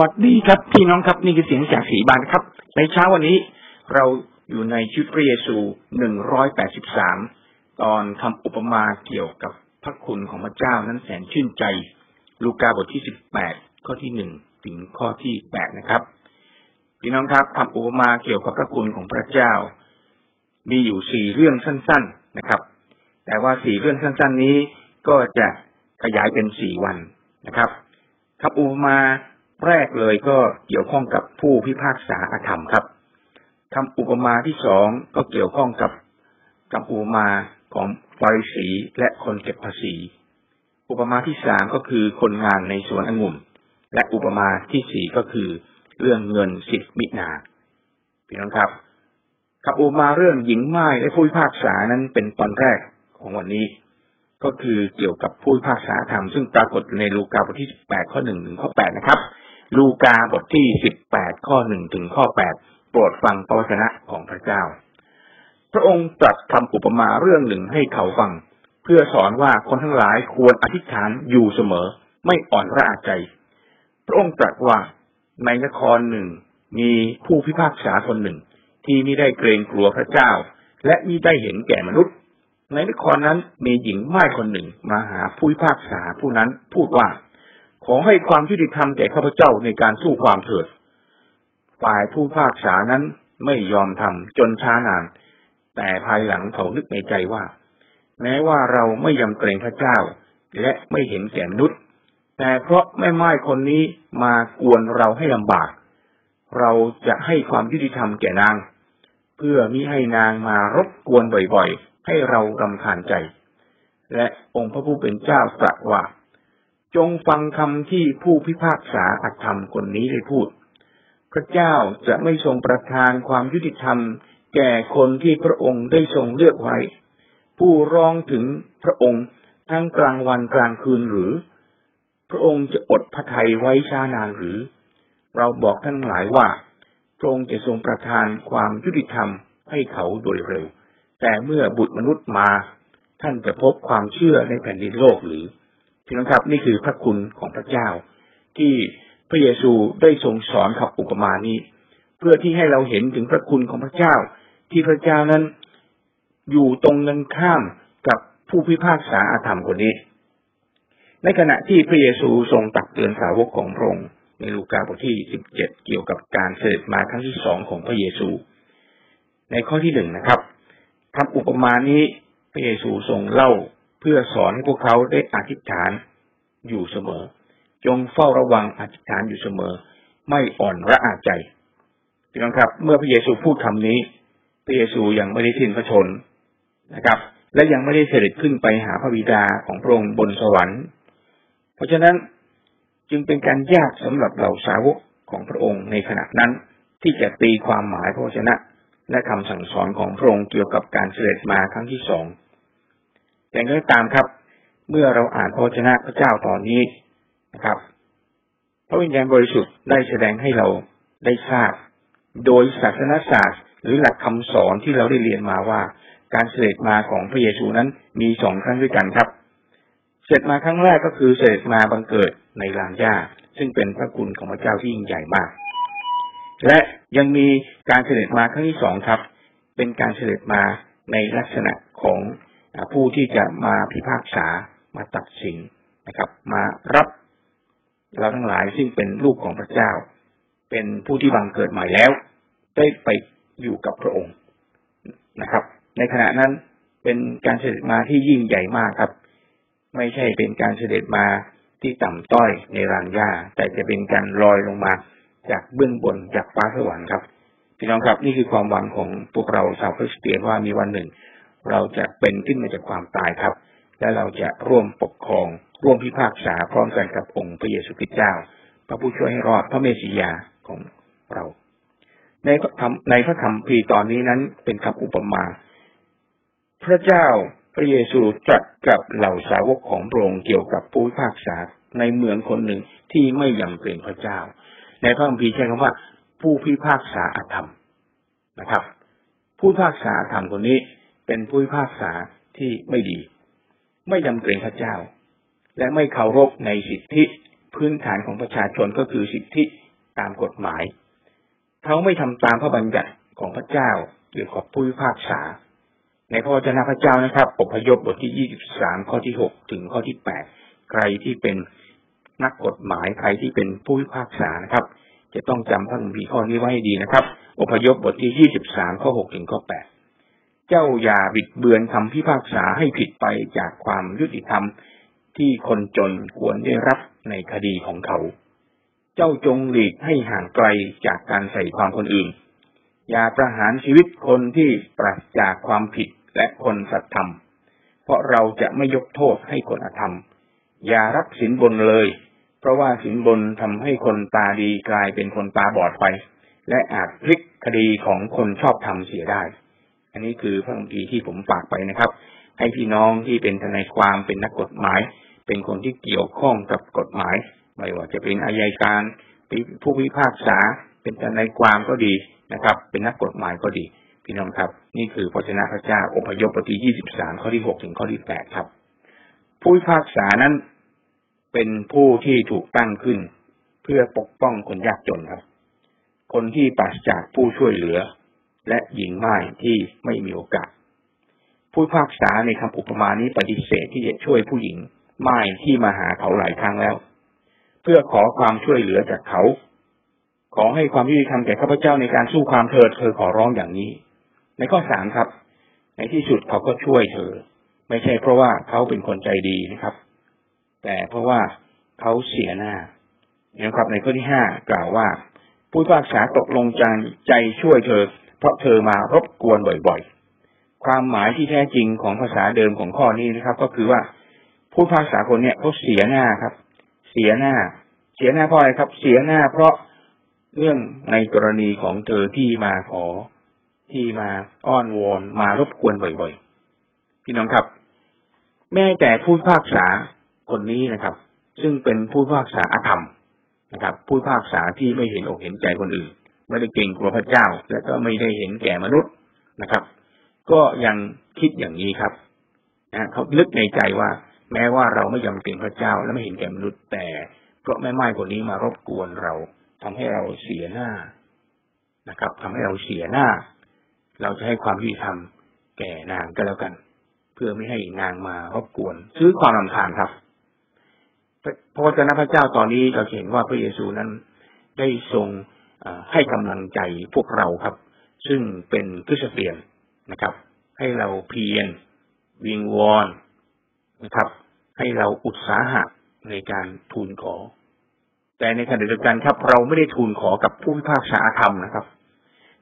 วัสดีครับพี่น้องครับนี่คือเสียงจากสีบานครับ ในเช้าวันนี้เราอยู่ในชุดพระเยซูหนึ่งร้อยแปดสิบสามตอนคำอุปมาเกี่ยวกับพระคุณของพระเจ้านั้นแสนชื่นใจ ลูกาบทที่สิบแปดข้อที่หนึ่งถึงข้อที่แปดนะครับ พี่น้องครับคำอุปมาเกี่ยวกับพระคุณของพระเจ้า มีอยู่สี่เรื่องสั้น ๆนะครับ แต่ว่าสี่เรื่องสั้น ๆ นี้ก็จะขยายเป็นสี่วันนะครับคำอุปมา แรกเลยก็เกี่ยวข้องกับผู้พิพากษาอาธรรมครับคำอุปมาที่สองก็เกี่ยวข้องกับคำอุปมาของฟาริสีและคนเก็บภาษี อุปมาที่สามก็คือคนงานในสวนองุ่น และอุปมาที่สี่ก็คือ เรื่องเงินสิบมินาพี่น้องครับคำอุปมาเรื่องหญิงไม้และผู้พิพากษานั้นเป็นตอนแรกของวันนี้ ก็คือเกี่ยวกับผู้พิพากษาธรรมซึ่งปรากฏในลูกาบทที่สิบแปดข้อหนึ่งถึงข้อแปดนะครับ ลูกาบทที่สิบแปดข้อหนึ่งถึงข้อแปดโปรดฟังพระวจนะของพระเจ้า พระองค์ตรัสคำอุปมาเรื่องหนึ่งให้เขาฟัง เพื่อสอนว่าคนทั้งหลายควรอธิษฐานอยู่เสมอ ไม่อ่อนระอาใจ พระองค์ตรัสว่าในนครหนึ่ง มีผู้พิพากษาคนหนึ่ง ที่ไม่ได้เกรงกลัวพระเจ้า และมิได้เห็นแก่มนุษย์ ในนครนั้นมีหญิงม่ายคนหนึ่งมาหาผู้พิพากษาผู้นั้นพูดว่า ขอให้ความยุติธรรมแก่ข้าพเจ้าในการสู้ความเถิด ฝ่ายผู้พิพากษานั้นไม่ยอมทำจนช้านาน แต่ภายหลังเขานึกในใจว่า แม้ว่าเราไม่ยำเกรงพระเจ้า และไม่เห็นแก่มนุษย์ แต่เพราะแม่ไม้คนนี้มากวนเราให้ลำบาก เราจะให้ความยุติธรรมแก่นาง เพื่อมิให้นางมารบกวนบ่อยๆ ให้เรารำคาญใจ และองค์พระผู้เป็นเจ้าตรัสว่า จงฟังคำที่ผู้พิพากษาอัธรรมคนนี้ได้พูด พระเจ้าจะไม่ทรงประทานความยุติธรรม แก่คนที่พระองค์ได้ทรงเลือกไว้ ผู้ร้องถึงพระองค์ทั้งกลางวันกลางคืนหรือ พระองค์จะอดพระทัยไว้ช้านานหรือ เราบอกทั้งหลายว่า พระองค์จะทรงประทานความยุติธรรมให้เขาโดยเร็ว แต่เมื่อบุตรมนุษย์มา ท่านจะพบความเชื่อในแผ่นดินโลกหรือ พี่น้องครับ นี่คือพระคุณของพระเจ้า ที่พระเยซูได้ทรงสอนขับอุปมานี้ เพื่อที่ให้เราเห็นถึงพระคุณของพระเจ้า ที่พระเจ้านั้น อยู่ตรงกันข้ามกับผู้พิพากษาอาธรรมคนนี้ ในขณะที่พระเยซูทรงตักเตือนสาวกของพระองค์ในลูกาบทที่สิบเจ็ดเกี่ยวกับการเสด็จมาครั้งที่สองของพระเยซู ในข้อที่หนึ่งนะครับคำอุปมานี้พระเยซูทรงเล่า เพื่อสอนพวกเขาได้อธิษฐานอยู่เสมอ จงเฝ้าระวังอธิษฐานอยู่เสมอ ไม่อ่อนระอาใจพี่น้องครับ เมื่อพระเยซูพูดคำนี้ พระเยซูยังไม่ได้สิ้นพระชนนะครับ และยังไม่ได้เสด็จขึ้นไปหาพระบิดาของพระองค์บนสวรรค์ เพราะฉะนั้นจึงเป็นการยากสำหรับเหล่าสาวกของพระองค์ในขณะนั้น ที่จะตีความหมายพระวจนะ และคำสั่งสอนของพระองค์เกี่ยวกับการเสด็จมาครั้งที่สอง แต่ก็ตามครับ เมื่อเราอ่านพระชนะพระเจ้าตอนนี้นะครับ พระวิญญาณบริสุทธิ์ได้แสดงให้เราได้ทราบ โดยศาสนศาสตร์ หรือหลักคำสอนที่เราได้เรียนมาว่า การเสด็จมาของพระเยซูนั้นมีสองครั้งด้วยกันครับ เสด็จมาครั้งแรกก็คือเสด็จมาบังเกิดในลานหญ้าซึ่งเป็นพระคุณของพระเจ้าที่ยิ่งใหญ่มาก และยังมีการเสด็จมาครั้งที่สองครับ เป็นการเสด็จมาในลักษณะของ ผู้ที่จะมาพิพากษามาตัดสินนะครับ มารับเราทั้งหลายซึ่งเป็นลูกของพระเจ้า เป็นผู้ที่บังเกิดใหม่แล้ว ได้ไปอยู่กับพระองค์นะครับ ในขณะนั้นเป็นการเสด็จมาที่ยิ่งใหญ่มากครับ ไม่ใช่เป็นการเสด็จมาที่ต่ำต้อยในรางหญ้าแต่จะเป็นการลอยลงมาจากเบื้องบนจากฟ้าสวรรค์ครับพี่น้องครับ นี่คือความหวังของพวกเราชาวคริสเตียนว่ามีวันหนึ่ง เราจะเป็นขึ้นมาจากความตายครับ และเราจะร่วมปกครอง ร่วมพิพากษาพร้อมกันกับองค์พระเยซูคริสต์เจ้า พระผู้ช่วยให้รอดพระเมสสิยาของเรา ในพระธรรมในพระธรรมพีตอนนี้นั้นเป็นคำอุปมา พระเจ้าพระเยซูตรัสกับเหล่าสาวกของพระองค์เกี่ยวกับผู้พิพากษาในเมืองคนหนึ่งที่ไม่ยำเกรงพระเจ้า ในพระคัมภีร์ใช้คำว่า ผู้พิพากษาอธรรมนะครับ ผู้พิพากษาอาธรรมคนนี้ เป็นผู้พิพากษาที่ไม่ดี ไม่ยำเกรงพระเจ้า และไม่เคารพในสิทธิพื้นฐานของประชาชนก็คือสิทธิตามกฎหมาย เขาไม่ทำตามพระบัญญัติของพระเจ้าเกี่ยวกับผู้พิพากษา ในพระวจนะพระเจ้านะครับอพยพบทที่ยี่สิบสามข้อที่หกถึงข้อที่แปดใครที่เป็นนักกฎหมายใครที่เป็นผู้พิพากษานะครับ จะต้องจำพระคัมภีร์ข้อนี้ไว้ให้ดีนะครับ อพยพบทที่ยี่สิบสามข้อหกถึงข้อแปด เจ้าอย่าบิดเบือนคำพิพากษาให้ผิดไปจากความยุติธรรมที่คนจนควรได้รับในคดีของเขา เจ้าจงหลีกให้ห่างไกลจากการใส่ความคนอื่น อย่าประหารชีวิตคนที่ปราศจากความผิดและคนสัตธรรม เพราะเราจะไม่ยกโทษให้คนอธรรม อย่ารับสินบนเลย เพราะว่าสินบนทำให้คนตาดีกลายเป็นคนตาบอดไป และอาจพลิกคดีของคนชอบธรรมเสียได้ อันนี้คือพระคัมภีร์ที่ผมฝากไปนะครับ ให้พี่น้องที่เป็นทนายความเป็นนักกฎหมาย เป็นคนที่เกี่ยวข้องกับกฎหมาย ไม่ว่าจะเป็นอายการผู้พิพากษา เป็นทนายความก็ดีนะครับ เป็นนักกฎหมายก็ดี พี่น้องครับ นี่คือพระชนะพระเจ้าอพยพบทที่ยี่สิบสามข้อที่หกถึงข้อที่แปดครับ ผู้พิพากษานั้นเป็นผู้ที่ถูกตั้งขึ้น เพื่อปกป้องคนยากจนครับ คนที่ปราศจากผู้ช่วยเหลือ และหญิงไม้ที่ไม่มีโอกาส ผู้พากษาในคำอุปมานี้ปฏิเสธที่จะช่วยผู้หญิงไม่ที่มาหาเขาหลายครั้งแล้ว เพื่อขอความช่วยเหลือจากเขา ขอให้ความยุติธรรมแก่ข้าพเจ้าในการสู้ความเธอเธอขอร้องอย่างนี้ ในข้อสามครับ ในที่สุดเขาก็ช่วยเธอ ไม่ใช่เพราะว่าเขาเป็นคนใจดีนะครับ แต่เพราะว่าเขาเสียหน้านะครับในข้อที่ห้ากล่าวว่าผู้พิพากษาตกลงใจใจช่วยเธอ เพราะเธอมารบกวนบ่อยๆ ความหมายที่แท้จริงของภาษาเดิมของข้อนี้นะครับ ก็คือว่าผู้ภาษาคนเนี่ยเขาเสียหน้าครับ เสียหน้า เสียหน้าเพราะอะไรครับ เสียหน้าเพราะเรื่องในกรณีของเธอที่มาขอที่มาอ้อนวอนมารบกวนบ่อยๆ พี่น้องครับ แม้แต่ผู้ภาคษาคนนี้นะครับ ซึ่งเป็นผู้ภาคษาอาธรรมนะครับ ผู้ภาคษาที่ไม่เห็นอกเห็นใจคนอื่น ไม่ได้เก่งกลัวพระเจ้า และก็ไม่ได้เห็นแก่มนุษย์นะครับ ก็ยังคิดอย่างนี้ครับนะเขาลึกในใจว่า แม้ว่าเราไม่ยอมเป็นพระเจ้า และไม่เห็นแก่มนุษย์ แต่เพราะแม่ไม้คนนี้มารบกวนเราทำให้เราเสียหน้านะครับทำให้เราเสียหน้า เราจะให้ความยุติธรรมแก่นางก็แล้วกัน เพื่อไม่ให้นางมารบกวน ซื้อความลำคาญครับพระวจนะพระเจ้าตอนนี้เราเห็นว่าพระเยซูนั้นได้ทรง ให้กำลังใจพวกเราครับ ซึ่งเป็นคริสเตียนนะครับ ให้เราเพียรวิงวอนนะครับ ให้เราอุตสาหะในการทูลขอ แต่ในขณะเดียวกันครับ เราไม่ได้ทูลขอกับผู้พิพากษาธรรมนะครับ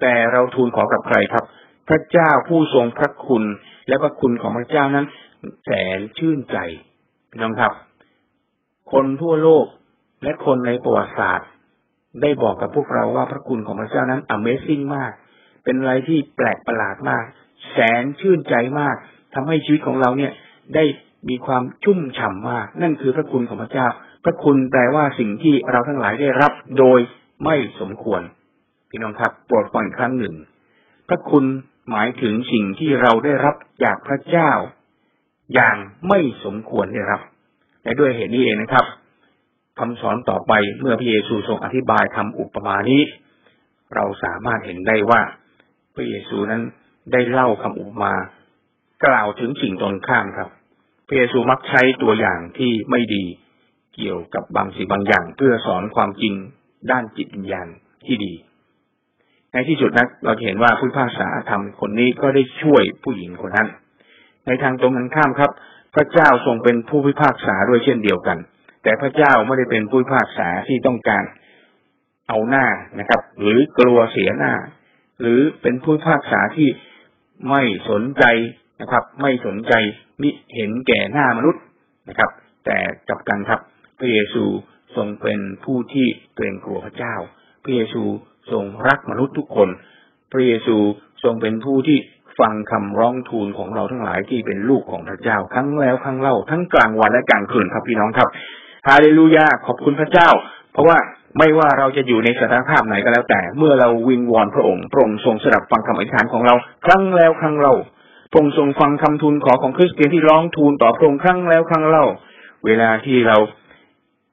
แต่เราทูลขอกับใครครับ พระเจ้าผู้ทรงพระคุณ และพระคุณของพระเจ้านั้น แสนชื่นใจพี่น้องครับ คนทั่วโลกและคนในประวัติศาสตร์ ได้บอกกับพวกเราว่าพระคุณของพระเจ้านั้น Amazing มาก เป็นอะไรที่แปลกประหลาดมาก แสนชื่นใจมากทำให้ชีวิตของเราเนี่ยได้มีความชุ่มฉ่ำมาก นั่นคือพระคุณของพระเจ้า พระคุณแปลว่าสิ่งที่เราทั้งหลายได้รับโดยไม่สมควร พี่น้องครับโปรดฟังครั้งหนึ่ง พระคุณหมายถึงสิ่งที่เราได้รับจากพระเจ้า อย่างไม่สมควรได้รับและด้วยเหตุนี้เองนะครับ คำสอนต่อไปเมื่อพระเยซูทรงอธิบายคำอุปมานี้ เราสามารถเห็นได้ว่า พระเยซูนั้นได้เล่าคำอุปมา กล่าวถึงสิ่งตรงข้ามครับ พระเยซูมักใช้ตัวอย่างที่ไม่ดีเกี่ยวกับบางสิ่งบางอย่าง เพื่อสอนความจริงด้านจิตวิญญาณที่ดี ในที่สุดนะเราเห็นว่าผู้ภาษาธรรมคนนี้ก็ได้ช่วยผู้หญิงคนนั้น ในทางตรงกันข้ามครับ พระเจ้าทรงเป็นผู้พิพากษาด้วยเช่นเดียวกัน แต่พระเจ้าไม่ได้เป็นผู้พากษาที่ต้องการเอาหน้านะครับ หรือกลัวเสียหน้า หรือเป็นผู้พากษาที่ไม่สนใจนะครับ ไม่สนใจมิเห็นแก่หน้ามนุษย์นะครับ แต่กลับกันครับ พระเยซูทรงเป็นผู้ที่เกรงกลัวพระเจ้า พระเยซูทรงรักมนุษย์ทุกคน พระเยซูทรงเป็นผู้ที่ฟังคำร้องทูลของเราทั้งหลายที่เป็นลูกของพระเจ้าครั้งแล้วครั้งเล่าทั้งกลางวันและกลางคืนครับพี่น้องครับ ฮาเลลูยาขอบคุณพระเจ้า เพราะว่าไม่ว่าเราจะอยู่ในสถานภาพไหนก็แล้วแต่ เมื่อเราวิงวอนพระองค์พระองค์ทรงสดับฟังคำอธิษฐานของเรา ครั้งแล้วครั้งเล่าพระองค์ทรงฟังคำทูลขอของคริสเตียนที่ร้องทูลต่อพระองค์ครั้งแล้วครั้งเล่า เวลาที่เรา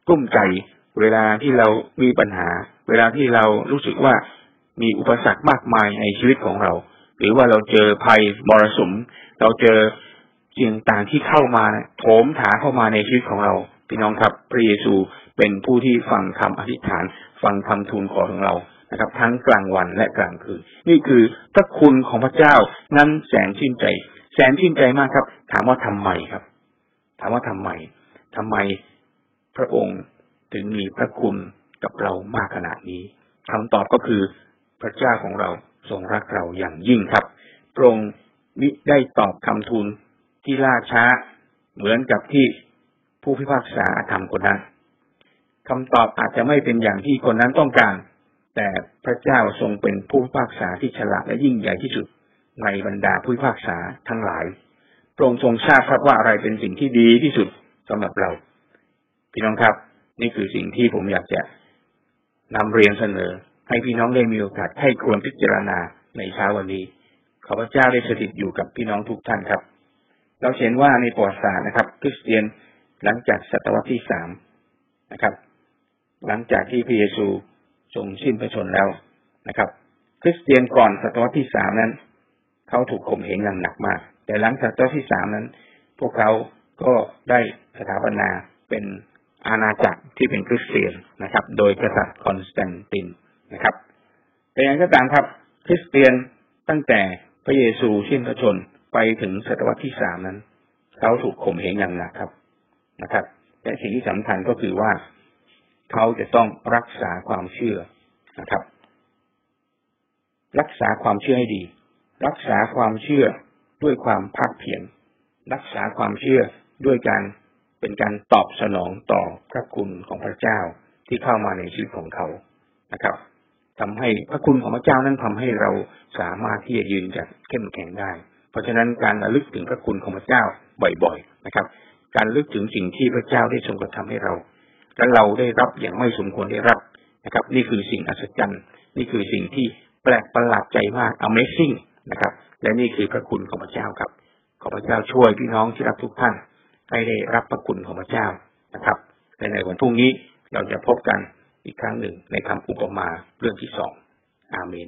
กุ้มใจ เวลาที่เรามีปัญหา เวลาที่เรารู้สึกว่ามีอุปสรรคมากมายในชีวิตของเรา หรือว่าเราเจอภัยมรสุม เราเจอสิ่งต่างที่เข้ามาโถมถาเข้ามาในชีวิตของเรา พี่น้องครับพระเยซูเป็นผู้ที่ฟังคำอธิษฐาน ฟังคำทูลขอของเรานะครับ ทั้งกลางวันและกลางคืน นี่คือพระคุณของพระเจ้านั้นแสนชื่นใจ แสนชื่นใจมากครับ ถามว่าทำไมครับ ถามว่าทำไมทำไมพระองค์ถึงมีพระคุณกับเรามากขนาดนี้คำตอบก็คือพระเจ้าของเราทรงรักเราอย่างยิ่งครับพระองค์มิได้ตอบคำทูลที่ล่าช้า เหมือนกับที่ ผู้พิพากษาทำคนนั้นคำตอบอาจจะไม่เป็นอย่างที่คนนั้นต้องการ แต่พระเจ้าทรงเป็นผู้พิพากษาที่ฉลาดและยิ่งใหญ่ที่สุดในบรรดาผู้พิพากษาทั้งหลายพระองค์ทรงทราบครับว่าอะไรเป็นสิ่งที่ดีที่สุดสำหรับเรา พี่น้องครับ นี่คือสิ่งที่ผมอยากจะนำเรียนเสนอ ให้พี่น้องได้มีโอกาสให้ควรพิจารณาในเช้าวันนี้ขอพระเจ้าได้สถิตอยู่กับพี่น้องทุกท่านครับ เราเห็นว่าในประวัติศาสตร์นะครับคริสเตียน หลังจากศตวรรษที่สามนะครับ หลังจากที่พระเยซูทรงสิ้นพระชนม์แล้วนะครับ คริสเตียนก่อนศตวรรษที่สามนั้น เขาถูกข่มเหงอย่างหนักมาก แต่หลังศตวรรษที่สามนั้น พวกเขาก็ได้สถาปนาเป็นอาณาจักรที่เป็นคริสเตียนนะครับ โดยกษัตริย์คอนสแตนตินนะครับ แต่อย่างก็ตามครับคริสเตียนตั้งแต่พระเยซูสิ้นพระชนม์ไปถึงศตวรรษที่สามนั้น เขาถูกข่มเหงอย่างหนักครับ นะครับแต่สิ่งที่สำคัญก็คือว่าเขาจะต้องรักษาความเชื่อนะครับ รักษาความเชื่อให้ดี รักษาความเชื่อด้วยความภาคเพียรรักษาความเชื่อด้วยการเป็นการตอบสนองต่อพระคุณของพระเจ้าที่เข้ามาในชีวิตของเขานะครับทำให้พระคุณของพระเจ้านั้นทำให้เราสามารถที่จะยืนจัดเข้มแข็งได้ เพราะฉะนั้นการระลึกถึงพระคุณของพระเจ้าบ่อย ๆ นะครับ การลึกถึงสิ่งที่พระเจ้าได้ทรงกระทำให้เรา และเราได้รับอย่างไม่สมควรได้รับนะครับ นี่คือสิ่งอัศจรรย์ นี่คือสิ่งที่แปลกประหลาดใจมาก Amazing นะครับ และนี่คือพระคุณของพระเจ้าครับ ขอพระเจ้าช่วยพี่น้องที่รักทุกท่านให้ได้รับพระคุณของพระเจ้านะครับและในวันพรุ่งนี้เราจะพบกันอีกครั้งหนึ่งในคำอุปมาเรื่องที่สองอาเมน